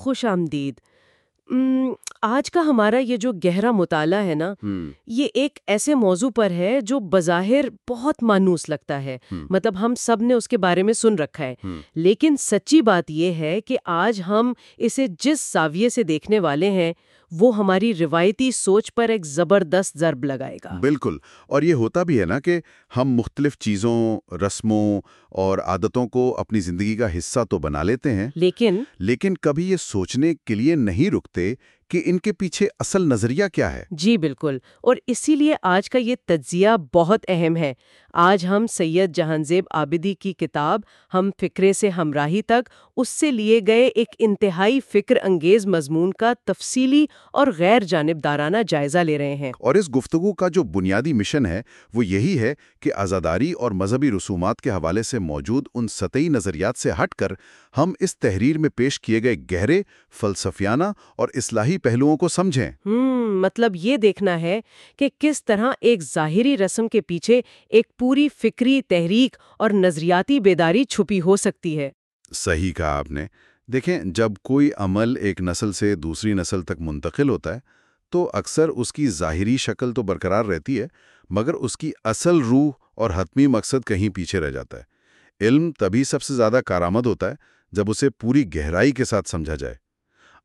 خوش آمدید آج کا ہمارا یہ جو گہرا مطالعہ ہے نا یہ ایک ایسے موضوع پر ہے جو بظاہر بہت مانوس لگتا ہے۔ مطلب ہم سب نے اس کے بارے میں سن رکھا ہے۔ لیکن سچی بات یہ ہے کہ آج ہم اسے جس زاویے سے دیکھنے والے ہیں وہ ہماری روایتی سوچ پر ایک زبردست ضرب لگائے گا۔ بالکل اور یہ ہوتا بھی ہے نا کہ ہم مختلف چیزوں رسموں اور عادتوں کو اپنی زندگی کا حصہ تو بنا لیتے ہیں لیکن لیکن کبھی یہ سوچنے کے لیے نہیں رکتے کہ ان کے پیچھے اصل نظریہ کیا ہے۔ جی بالکل اور اسی لیے آج کا یہ تجزیہ بہت اہم ہے۔ آج ہم سید جہانزیب آبدی کی کتاب ہم فکرے سے ہمراہی تک اس سے لیے گئے ایک انتہائی فکر انگیز مضمون کا تفصیلی اور غیر جانبدارانہ جائزہ لے رہے ہیں۔ اور اس گفتگو کا جو بنیادی مشن ہے وہ یہی ہے کہ آزاداری اور مذہبی رسومات کے حوالے سے موجود ان سطحی نظریات سے ہٹ کر ہم اس تحریر میں پیش کیے گئے گہرے فلسفیانہ اور اصلاحی پہلوؤں کو سمجھیں۔ مطلب یہ دیکھنا ہے کہ کس طرح ایک ظاہری رسم کے پیچھے ایک پوری فکری تحریک اور نظریاتی بیداری چھپی ہو سکتی ہے۔ صحیح کہا آپ نے۔ دیکھیں جب کوئی عمل ایک نسل سے دوسری نسل تک منتقل ہوتا ہے تو اکثر اس کی ظاہری شکل تو برقرار رہتی ہے مگر اس کی اصل روح اور حتمی مقصد کہیں پیچھے رہ جاتا ہے۔ علم تبھی سب سے زیادہ کارآمد ہوتا ہے جب اسے پوری گہرائی کے ساتھ سمجھا جائے۔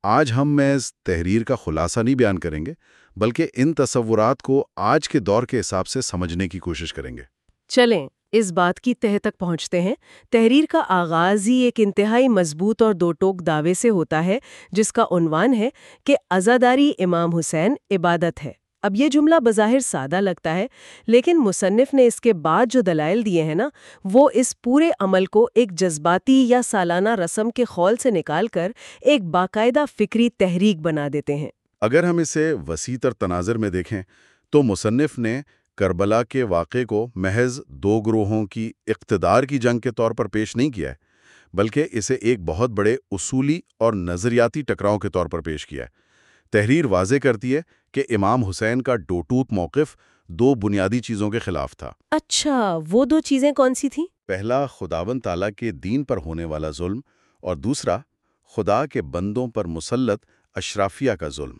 آج ہم محض تحریر کا خلاصہ نہیں بیان کریں گے، بلکہ ان تصورات کو آج کے دور کے حساب سے سمجھنے کی کوشش کریں گے۔ چلیں، اس بات کی تہ تک پہنچتے ہیں۔ تحریر کا آغاز ہی ایک انتہائی مضبوط اور دو ٹوک دعوے سے ہوتا ہے، جس کا عنوان ہے کہ ازاداری امام حسین عبادت ہے۔ اب یہ جملہ بظاہر سادہ لگتا ہے، لیکن مصنف نے اس کے بعد جو دلائل دیے ہیں نا، وہ اس پورے عمل کو ایک جذباتی یا سالانہ رسم کے خول سے نکال کر ایک باقاعدہ فکری تحریک بنا دیتے ہیں۔ اگر ہم اسے وسیع تر تناظر میں دیکھیں، تو مصنف نے کربلا کے واقعے کو محض دو گروہوں کی اقتدار کی جنگ کے طور پر پیش نہیں کیا ہے، بلکہ اسے ایک بہت بڑے اصولی اور نظریاتی ٹکراؤ کے طور پر پیش کیا ہے۔ تحریر واضح کرتی ہے کہ امام حسین کا ڈوٹوت موقف دو بنیادی چیزوں کے خلاف تھا۔ اچھا وہ دو چیزیں کون سی تھیں؟ پہلا خداون تعالیٰ کے دین پر ہونے والا ظلم اور دوسرا خدا کے بندوں پر مسلط اشرافیہ کا ظلم۔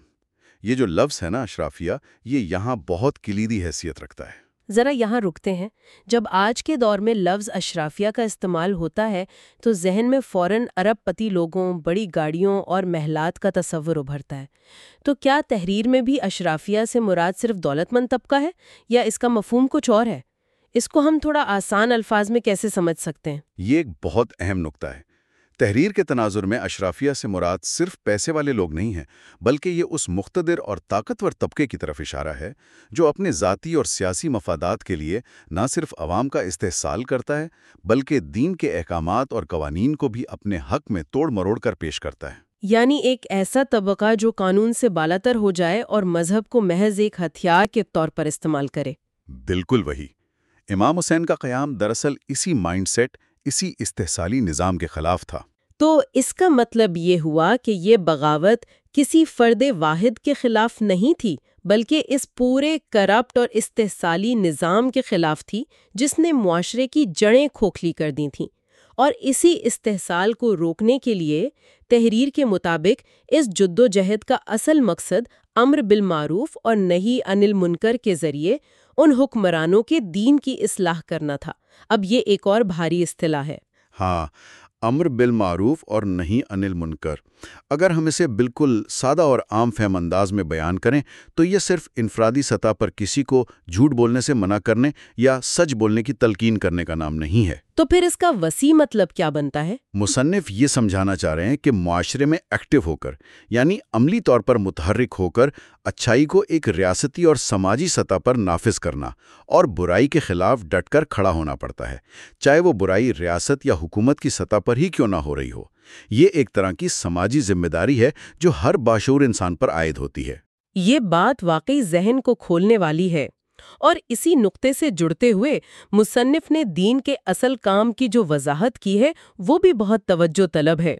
یہ جو لفظ ہے نا اشرافیہ یہ یہاں بہت کلیدی حیثیت رکھتا ہے۔ ذرا یہاں رکتے ہیں۔ جب آج کے دور میں لفظ اشرافیہ کا استعمال ہوتا ہے، تو ذہن میں فوراً ارب پتی لوگوں، بڑی گاڑیوں اور محلات کا تصور ابھرتا ہے۔ تو کیا تحریر میں بھی اشرافیہ سے مراد صرف دولت مند طبقہ ہے، یا اس کا مفہوم کچھ اور ہے؟ اس کو ہم تھوڑا آسان الفاظ میں کیسے سمجھ سکتے ہیں؟ یہ ایک بہت اہم نقطہ ہے۔ تحریر کے تناظر میں اشرافیہ سے مراد صرف پیسے والے لوگ نہیں ہیں بلکہ یہ اس مقتدر اور طاقتور طبقے کی طرف اشارہ ہے جو اپنے ذاتی اور سیاسی مفادات کے لیے نہ صرف عوام کا استحصال کرتا ہے بلکہ دین کے احکامات اور قوانین کو بھی اپنے حق میں توڑ مروڑ کر پیش کرتا ہے۔ یعنی ایک ایسا طبقہ جو قانون سے بالاتر ہو جائے اور مذہب کو محض ایک ہتھیار کے طور پر استعمال کرے۔ بالکل وہی۔ امام حسین کا قیام دراصل اسی مائنڈ سیٹ اسی استحصالی نظام کے خلاف تھا۔ تو اس کا مطلب یہ ہوا کہ یہ بغاوت کسی فرد واحد کے خلاف نہیں تھی، بلکہ اس پورے کرپٹ اور استحصالی نظام کے خلاف تھی، جس نے معاشرے کی جڑیں کھوکھلی کر دی تھیں۔ اور اسی استحصال کو روکنے کے لیے تحریر کے مطابق اس جد و جہد کا اصل مقصد امر بالمعروف اور نہیں انل منکر کے ذریعے ان حکمرانوں کے دین کی اصلاح کرنا تھا۔ اب یہ ایک اور بھاری اصطلاح ہے۔ ہاں امر بالمعروف اور نہیں انل منکر اگر ہم اسے بالکل سادہ اور عام فہم انداز میں بیان کریں تو یہ صرف انفرادی سطح پر کسی کو جھوٹ بولنے سے منع کرنے یا سچ بولنے کی تلقین کرنے کا نام نہیں ہے۔ تو پھر اس کا وسیع مطلب کیا بنتا ہے؟ مصنف یہ سمجھانا چاہ رہے ہیں کہ معاشرے میں ایکٹیو ہو کر یعنی عملی طور پر متحرک ہو کر اچھائی کو ایک ریاستی اور سماجی سطح پر نافذ کرنا اور برائی کے خلاف ڈٹ کر کھڑا ہونا پڑتا ہے چاہے وہ برائی ریاست یا حکومت کی سطح پر ہی کیوں نہ ہو رہی ہو۔ یہ ایک طرح کی سماجی ذمہ داری ہے جو ہر باشعور انسان پر عائد ہوتی ہے۔ یہ بات واقعی ذہن کو کھولنے والی ہے اور اسی نقطے سے جڑتے ہوئے مصنف نے دین کے اصل کام کی جو وضاحت کی ہے وہ بھی بہت توجہ طلب ہے۔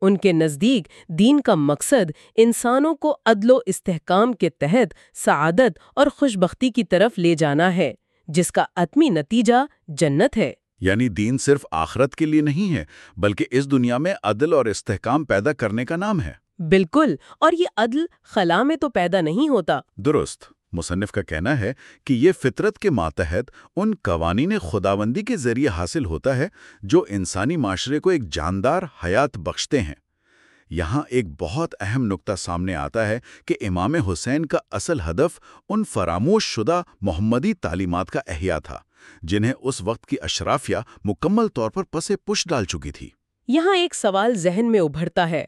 ان کے نزدیک دین کا مقصد انسانوں کو عدل و استحکام کے تحت سعادت اور خوشبختی کی طرف لے جانا ہے، جس کا عتمی نتیجہ جنت ہے۔ یعنی دین صرف آخرت کے لیے نہیں ہے بلکہ اس دنیا میں عدل اور استحکام پیدا کرنے کا نام ہے۔ بالکل اور یہ عدل خلا میں تو پیدا نہیں ہوتا۔ درست۔ مصنف کا کہنا ہے کہ یہ فطرت کے ماتحت ان قوانین خداوندی کے ذریعے حاصل ہوتا ہے جو انسانی معاشرے کو ایک جاندار حیات بخشتے ہیں۔ یہاں ایک بہت اہم نقطہ سامنے آتا ہے کہ امام حسین کا اصل ہدف ان فراموش شدہ محمدی تعلیمات کا احیاء تھا۔ جنہیں اس وقت کی اشرافیہ مکمل طور پر پسے پش ڈال چکی تھی۔ یہاں ایک سوال ذہن میں ابھرتا ہے۔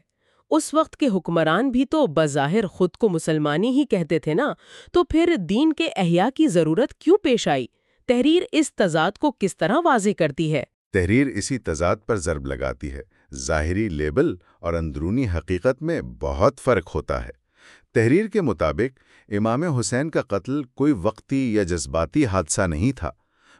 اس وقت کے حکمران بھی تو بظاہر خود کو مسلمانی ہی کہتے تھے نا تو پھر دین کے احیاء کی ضرورت کیوں پیش آئی؟ تحریر اس تضاد کو کس طرح واضح کرتی ہے؟ تحریر اسی تضاد پر ضرب لگاتی ہے۔ ظاہری لیبل اور اندرونی حقیقت میں بہت فرق ہوتا ہے۔ تحریر کے مطابق امام حسین کا قتل کوئی وقتی یا جذباتی حادثہ نہیں تھا۔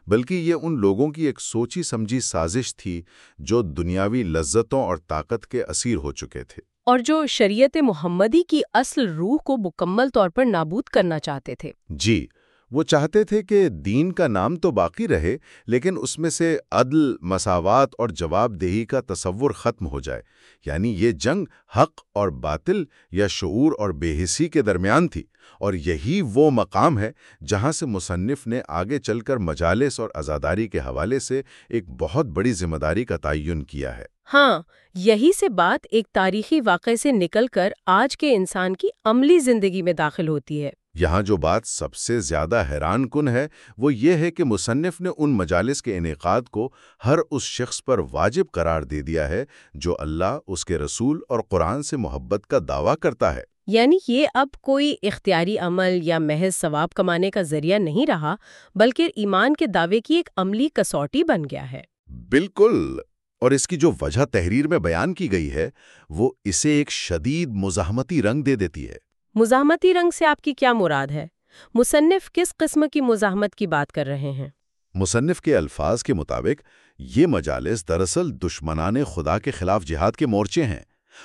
بلکہ یہ ان لوگوں کی ایک سوچی سمجھی سازش تھی جو دنیاوی لذتوں اور طاقت کے اسیر ہو چکے تھے۔ اور جو شریعت محمدی کی اصل روح کو مکمل طور پر نابود کرنا چاہتے تھے۔ جی وہ چاہتے تھے کہ دین کا نام تو باقی رہے، لیکن اس میں سے عدل، مساوات اور جواب دہی کا تصور ختم ہو جائے۔ یعنی یہ جنگ حق اور باطل یا شعور اور بے حسی کے درمیان تھی، اور یہی وہ مقام ہے جہاں سے مصنف نے آگے چل کر مجالس اور ازاداری کے حوالے سے ایک بہت بڑی ذمہ داری کا تعین کیا ہے۔ ہاں یہی سے بات ایک تاریخی واقعے سے نکل کر آج کے انسان کی عملی زندگی میں داخل ہوتی ہے۔ یہاں جو بات سب سے زیادہ حیران کن ہے وہ یہ ہے کہ مصنف نے ان مجالس کے انعقاد کو ہر اس شخص پر واجب قرار دے دیا ہے جو اللہ اس کے رسول اور قرآن سے محبت کا دعویٰ کرتا ہے۔ یعنی یہ اب کوئی اختیاری عمل یا محض ثواب کمانے کا ذریعہ نہیں رہا بلکہ ایمان کے دعوے کی ایک عملی کسوٹی بن گیا ہے۔ بالکل۔ اور اس کی جو وجہ تحریر میں بیان کی گئی ہے وہ اسے ایک شدید مزاحمتی رنگ دے دیتی ہے۔ مزاحمتی رنگ سے آپ کی کیا مراد ہے؟ مصنف کس قسم کی مزاحمت کی بات کر رہے ہیں؟ مصنف کے الفاظ کے مطابق، یہ مجالس دراصل دشمنان خدا کے خلاف جہاد کے مورچے ہیں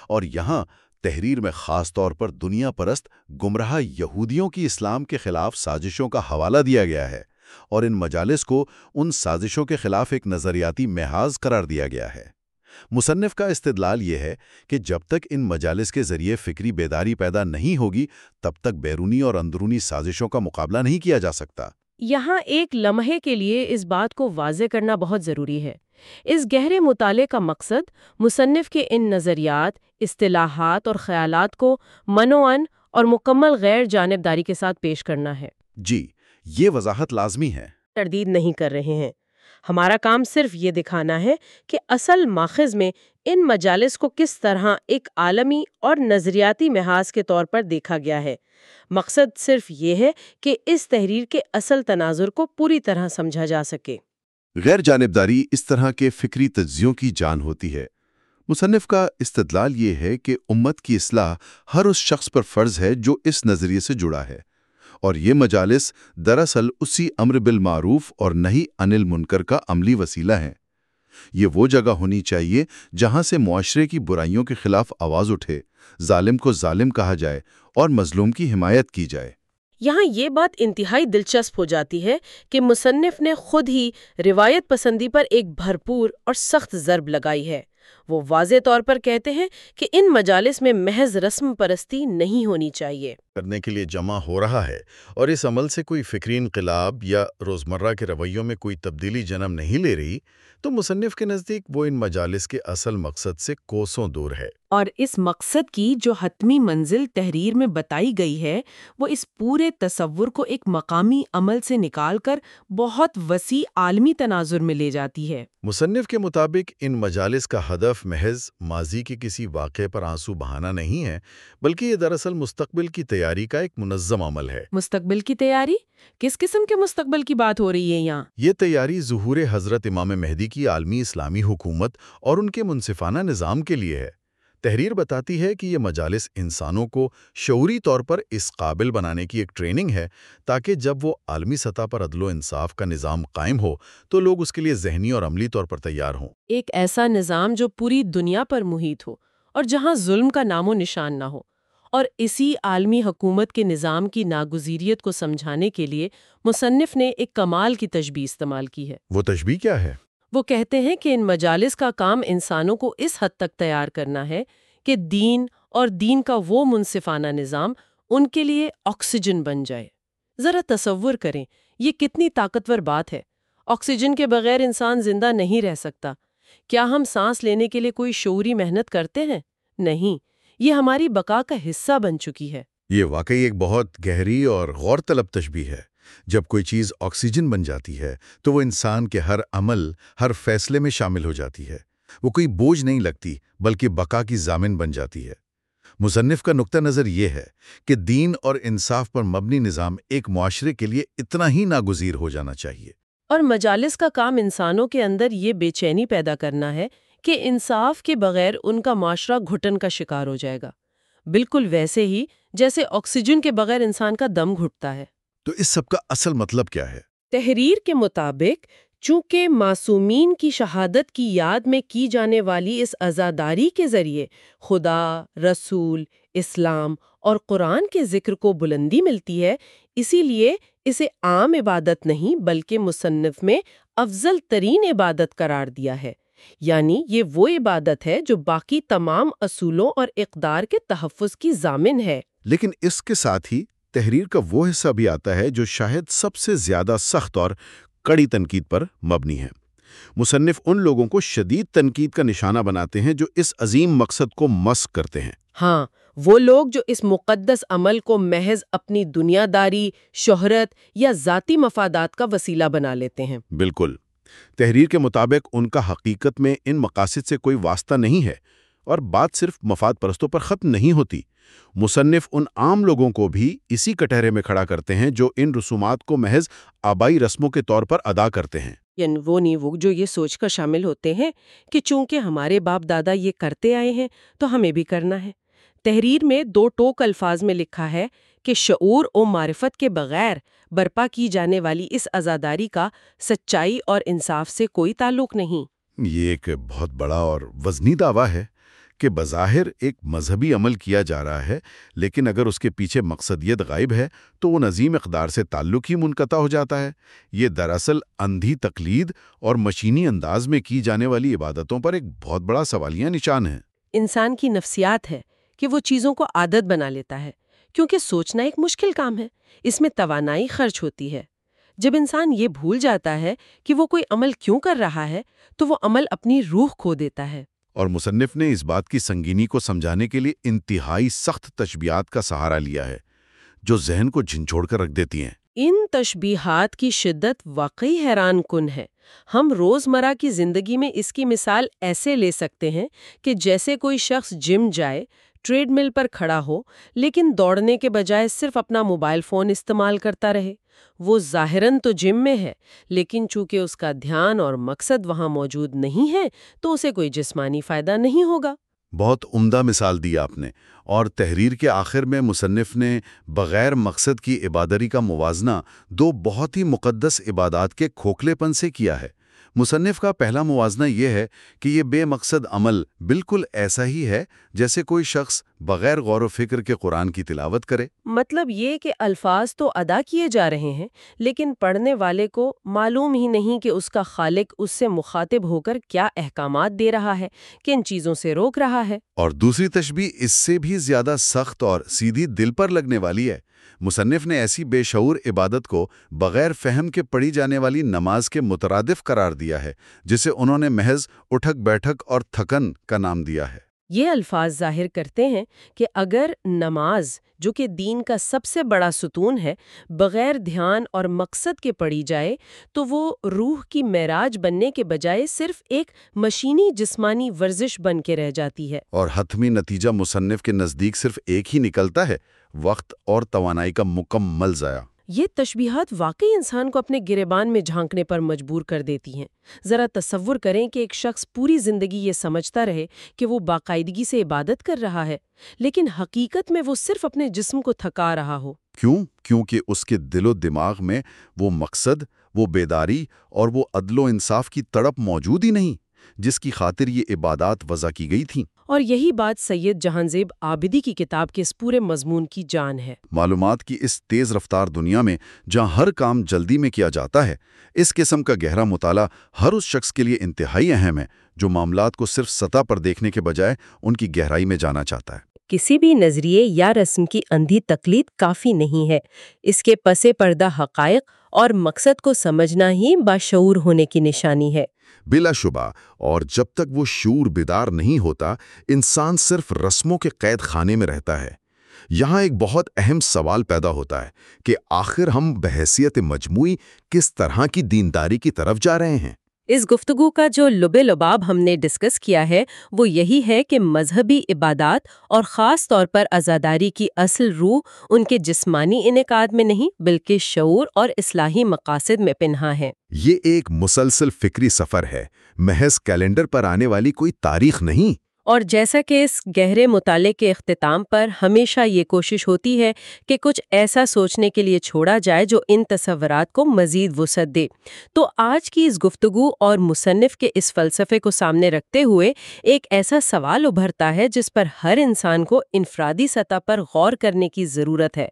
اور یہاں تحریر میں خاص طور پر دنیا پرست گمراہ یہودیوں کی اسلام کے خلاف سازشوں کا حوالہ دیا گیا ہے اور ان مجالس کو ان سازشوں کے خلاف ایک نظریاتی محاذ قرار دیا گیا ہے۔ مصنف کا استدلال یہ ہے کہ جب تک ان مجالس کے ذریعے فکری بیداری پیدا نہیں ہوگی تب تک بیرونی اور اندرونی سازشوں کا مقابلہ نہیں کیا جا سکتا۔ یہاں ایک لمحے کے لیے اس بات کو واضح کرنا بہت ضروری ہے۔ اس گہرے مطالعے کا مقصد مصنف کے ان نظریات اصطلاحات اور خیالات کو منوعن اور مکمل غیر جانبداری کے ساتھ پیش کرنا ہے۔ جی یہ وضاحت لازمی ہے۔ تردید نہیں کر رہے ہیں۔ ہمارا کام صرف یہ دکھانا ہے کہ اصل ماخذ میں ان مجالس کو کس طرح ایک عالمی اور نظریاتی محاذ کے طور پر دیکھا گیا ہے۔ مقصد صرف یہ ہے کہ اس تحریر کے اصل تناظر کو پوری طرح سمجھا جا سکے۔ غیر جانبداری اس طرح کے فکری تجزیوں کی جان ہوتی ہے۔ مصنف کا استدلال یہ ہے کہ امت کی اصلاح ہر اس شخص پر فرض ہے جو اس نظریے سے جڑا ہے۔ اور یہ مجالس دراصل اسی امر بالمعروف اور نہیں انل منکر کا عملی وسیلہ ہیں۔ یہ وہ جگہ ہونی چاہیے جہاں سے معاشرے کی برائیوں کے خلاف آواز اٹھے، ظالم کو ظالم کہا جائے اور مظلوم کی حمایت کی جائے۔ یہاں یہ بات انتہائی دلچسپ ہو جاتی ہے کہ مصنف نے خود ہی روایت پسندی پر ایک بھرپور اور سخت ضرب لگائی ہے۔ وہ واضح طور پر کہتے ہیں کہ ان مجالس میں محض رسم پرستی نہیں ہونی چاہیے۔ کرنے کے لیے جمع ہو رہا ہے اور اس عمل سے کوئی فکری انقلاب یا روزمرہ کے رویوں میں کوئی تبدیلی جنم نہیں لے رہی تو مصنف کے نزدیک وہ ان مجالس کے اصل مقصد سے کوسوں دور ہے۔ اور اس مقصد کی جو حتمی منزل تحریر میں بتائی گئی ہے وہ اس پورے تصور کو ایک مقامی عمل سے نکال کر بہت وسیع عالمی تناظر میں لے جاتی ہے۔ مصنف کے مطابق ان مجالس کا ہدف محض ماضی کے کسی واقعے پر آنسو بہانا نہیں ہے بلکہ یہ دراصل مستقبل کی تیاری کا ایک منظم عمل ہے۔ مستقبل کی تیاری؟ کس قسم کے مستقبل کی بات ہو رہی ہے یہاں؟ یہ تیاری ظہور حضرت امام مہدی کی عالمی اسلامی حکومت اور ان کے منصفانہ نظام کے لیے ہے۔ تحریر بتاتی ہے کہ یہ مجالس انسانوں کو شعوری طور پر اس قابل بنانے کی ایک ٹریننگ ہے تاکہ جب وہ عالمی سطح پر عدل و انصاف کا نظام قائم ہو تو لوگ اس کے لیے ذہنی اور عملی طور پر تیار ہوں۔ ایک ایسا نظام جو پوری دنیا پر محیط ہو اور جہاں ظلم کا نام و نشان نہ ہو۔ اور اسی عالمی حکومت کے نظام کی ناگزیریت کو سمجھانے کے لیے مصنف نے ایک کمال کی تشبیح استعمال کی ہے۔ وہ تشبیح کیا ہے؟ وہ کہتے ہیں کہ ان مجالس کا کام انسانوں کو اس حد تک تیار کرنا ہے کہ دین اور دین کا وہ منصفانہ نظام ان کے لیے آکسیجن بن جائے۔ ذرا تصور کریں یہ کتنی طاقتور بات ہے۔ آکسیجن کے بغیر انسان زندہ نہیں رہ سکتا۔ کیا ہم سانس لینے کے لیے کوئی شعوری محنت کرتے ہیں؟ نہیں۔ یہ ہماری بقا کا حصہ بن چکی ہے۔ یہ واقعی ایک بہت گہری اور غور طلب تشبیح ہے۔ جب کوئی چیز آکسیجن بن جاتی ہے تو وہ انسان کے ہر عمل ہر فیصلے میں شامل ہو جاتی ہے۔ وہ کوئی بوجھ نہیں لگتی بلکہ بقا کی ضامن بن جاتی ہے۔ مصنف کا نقطہ نظر یہ ہے کہ دین اور انصاف پر مبنی نظام ایک معاشرے کے لیے اتنا ہی ناگزیر ہو جانا چاہیے۔ اور مجالس کا کام انسانوں کے اندر یہ بے چینی پیدا کرنا ہے کہ انصاف کے بغیر ان کا معاشرہ گھٹن کا شکار ہو جائے گا۔ بالکل ویسے ہی جیسے آکسیجن کے بغیر انسان کا دم گھٹتا ہے۔ تو اس سب کا اصل مطلب کیا ہے؟ تحریر کے مطابق چونکہ معصومین کی شہادت کی یاد میں کی جانے والی اس ازاداری کے ذریعے خدا رسول اسلام اور قرآن کے ذکر کو بلندی ملتی ہے اسی لیے اسے عام عبادت نہیں بلکہ مصنف میں افضل ترین عبادت قرار دیا ہے۔ یعنی یہ وہ عبادت ہے جو باقی تمام اصولوں اور اقدار کے تحفظ کی ضامن ہے۔ لیکن اس کے ساتھ ہی تحریر کا وہ حصہ بھی آتا ہے جو شاید سب سے زیادہ سخت اور کڑی تنقید پر مبنی ہے۔ مصنف ان لوگوں کو شدید تنقید کا نشانہ بناتے ہیں جو اس عظیم مقصد کو مسق کرتے ہیں۔ ہاں وہ لوگ جو اس مقدس عمل کو محض اپنی دنیا داری شہرت یا ذاتی مفادات کا وسیلہ بنا لیتے ہیں۔ بالکل۔ تحریر کے مطابق ان کا حقیقت میں ان مقاصد سے کوئی واسطہ نہیں ہے اور بات صرف مفاد پرستوں پر ختم نہیں ہوتی۔ مصنف ان عام لوگوں کو بھی اسی کٹہرے میں کھڑا کرتے ہیں جو ان رسومات کو محض آبائی رسموں کے طور پر ادا کرتے ہیں۔ یعنی وہ نہیں، وہ جو یہ سوچ کر شامل ہوتے ہیں کہ چونکہ ہمارے باپ دادا یہ کرتے آئے ہیں تو ہمیں بھی کرنا ہے۔ تحریر میں دو ٹوک الفاظ میں لکھا ہے کہ شعور و معرفت کے بغیر برپا کی جانے والی اس ازاداری کا سچائی اور انصاف سے کوئی تعلق نہیں۔ یہ ایک بہت بڑا اور وزنی دعویٰ ہے کہ بظاہر ایک مذہبی عمل کیا جا رہا ہے لیکن اگر اس کے پیچھے مقصدیت غائب ہے تو وہ نظیم اقدار سے تعلق ہی منقطع ہو جاتا ہے۔ یہ دراصل اندھی تقلید اور مشینی انداز میں کی جانے والی عبادتوں پر ایک بہت بڑا سوالیہ نشان ہے۔ انسان کی نفسیات ہے کہ وہ چیزوں کو عادت بنا لیتا ہے۔ کیونکہ سوچنا ایک مشکل کام ہے اس میں توانائی خرچ ہوتی ہے۔ جب انسان یہ بھول جاتا ہے کہ وہ کوئی عمل کیوں کر رہا ہے تو وہ عمل اپنی روح کھو دیتا ہے۔ اور مصنف نے اس بات کی سنگینی کو سمجھانے کے لیے انتہائی سخت تشبیہات کا سہارا لیا ہے جو ذہن کو جھنجھوڑ کر رکھ دیتی ہیں۔ ان تشبیہات کی شدت واقعی حیران کن ہے۔ ہم روزمرہ کی زندگی میں اس کی مثال ایسے لے سکتے ہیں کہ جیسے کوئی شخص جم جائے ٹریڈ مل پر کھڑا ہو، لیکن دوڑنے کے بجائے صرف اپنا موبائل فون استعمال کرتا رہے۔ وہ ظاہراً تو جم میں ہے، لیکن چونکہ اس کا دھیان اور مقصد وہاں موجود نہیں ہے، تو اسے کوئی جسمانی فائدہ نہیں ہوگا۔ بہت عمدہ مثال دی آپ نے، اور تحریر کے آخر میں مصنف نے بغیر مقصد کی عبادری کا موازنہ دو بہت ہی مقدس عبادات کے کھوکھلے پن سے کیا ہے۔ مصنف کا پہلا موازنہ یہ ہے کہ یہ بے مقصد عمل بالکل ایسا ہی ہے جیسے کوئی شخص بغیر غور و فکر کے قرآن کی تلاوت کرے۔ مطلب یہ کہ الفاظ تو ادا کیے جا رہے ہیں لیکن پڑھنے والے کو معلوم ہی نہیں کہ اس کا خالق اس سے مخاطب ہو کر کیا احکامات دے رہا ہے کن چیزوں سے روک رہا ہے۔ اور دوسری تشبیح اس سے بھی زیادہ سخت اور سیدھی دل پر لگنے والی ہے۔ مصنف نے ایسی بے شعور عبادت کو بغیر فہم کے پڑھی جانے والی نماز کے مترادف قرار دیا ہے، جسے انہوں نے محض اٹھک بیٹھک اور تھکن کا نام دیا ہے۔ یہ الفاظ ظاہر کرتے ہیں کہ اگر نماز، جو کہ دین کا سب سے بڑا ستون ہے، بغیر دھیان اور مقصد کے پڑھی جائے، تو وہ روح کی معراج بننے کے بجائے صرف ایک مشینی جسمانی ورزش بن کے رہ جاتی ہے۔ اور حتمی نتیجہ مصنف کے نزدیک صرف ایک ہی نکلتا ہے، وقت اور توانائی کا مکمل ضائع۔ یہ تشبیہات واقعی انسان کو اپنے گریبان میں جھانکنے پر مجبور کر دیتی ہیں۔ ذرا تصور کریں کہ ایک شخص پوری زندگی یہ سمجھتا رہے کہ وہ باقاعدگی سے عبادت کر رہا ہے، لیکن حقیقت میں وہ صرف اپنے جسم کو تھکا رہا ہو۔ کیوں؟ کیونکہ اس کے دل و دماغ میں وہ مقصد، وہ بیداری اور وہ عدل و انصاف کی تڑپ موجود ہی نہیں، جس کی خاطر یہ عبادات وضع کی گئی تھیں۔ اور یہی بات سید جہانزیب آبدی کی کتاب کے اس پورے مضمون کی جان ہے۔ معلومات کی اس تیز رفتار دنیا میں جہاں ہر کام جلدی میں کیا جاتا ہے اس قسم کا گہرا مطالعہ ہر اس شخص کے لیے انتہائی اہم ہے جو معاملات کو صرف سطح پر دیکھنے کے بجائے ان کی گہرائی میں جانا چاہتا ہے۔ کسی بھی نظریے یا رسم کی اندھی تقلید کافی نہیں ہے۔ اس کے پس پردہ حقائق اور مقصد کو سمجھنا ہی باشعور ہونے کی نشانی ہے۔ بلا شبہ اور جب تک وہ شعور بیدار نہیں ہوتا، انسان صرف رسموں کے قید خانے میں رہتا ہے۔ یہاں ایک بہت اہم سوال پیدا ہوتا ہے کہ آخر ہم بحیثیت مجموعی کس طرح کی دینداری کی طرف جا رہے ہیں؟ اس گفتگو کا جو لب لباب ہم نے ڈسکس کیا ہے، وہ یہی ہے کہ مذہبی عبادات اور خاص طور پر ازاداری کی اصل روح ان کے جسمانی انعقاد میں نہیں، بلکہ شعور اور اصلاحی مقاصد میں پنہا ہے۔ یہ ایک مسلسل فکری سفر ہے۔ محض کیلنڈر پر آنے والی کوئی تاریخ نہیں۔ اور جیسا کہ اس گہرے مطالعے کے اختتام پر ہمیشہ یہ کوشش ہوتی ہے کہ کچھ ایسا سوچنے کے لیے چھوڑا جائے جو ان تصورات کو مزید وسعت دے۔ تو آج کی اس گفتگو اور مصنف کے اس فلسفے کو سامنے رکھتے ہوئے ایک ایسا سوال ابھرتا ہے جس پر ہر انسان کو انفرادی سطح پر غور کرنے کی ضرورت ہے۔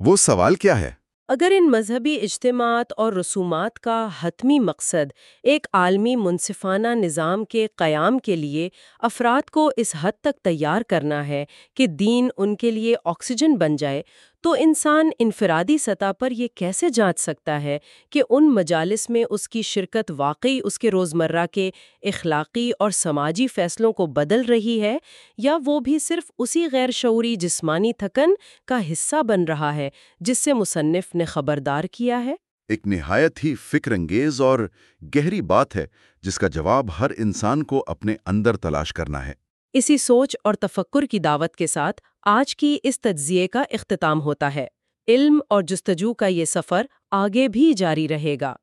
وہ سوال کیا ہے؟ اگر ان مذہبی اجتماعات اور رسومات کا حتمی مقصد ایک عالمی منصفانہ نظام کے قیام کے لیے افراد کو اس حد تک تیار کرنا ہے کہ دین ان کے لیے آکسیجن بن جائے تو انسان انفرادی سطح پر یہ کیسے جانچ سکتا ہے کہ ان مجالس میں اس کی شرکت واقعی اس کے روزمرہ کے اخلاقی اور سماجی فیصلوں کو بدل رہی ہے یا وہ بھی صرف اسی غیر شعوری جسمانی تھکن کا حصہ بن رہا ہے جس سے مصنف نے خبردار کیا ہے؟ ایک نہایت ہی فکر انگیز اور گہری بات ہے جس کا جواب ہر انسان کو اپنے اندر تلاش کرنا ہے۔ اسی سوچ اور تفکر کی دعوت کے ساتھ آج کی اس تجزیے کا اختتام ہوتا ہے۔ علم اور جستجو کا یہ سفر آگے بھی جاری رہے گا۔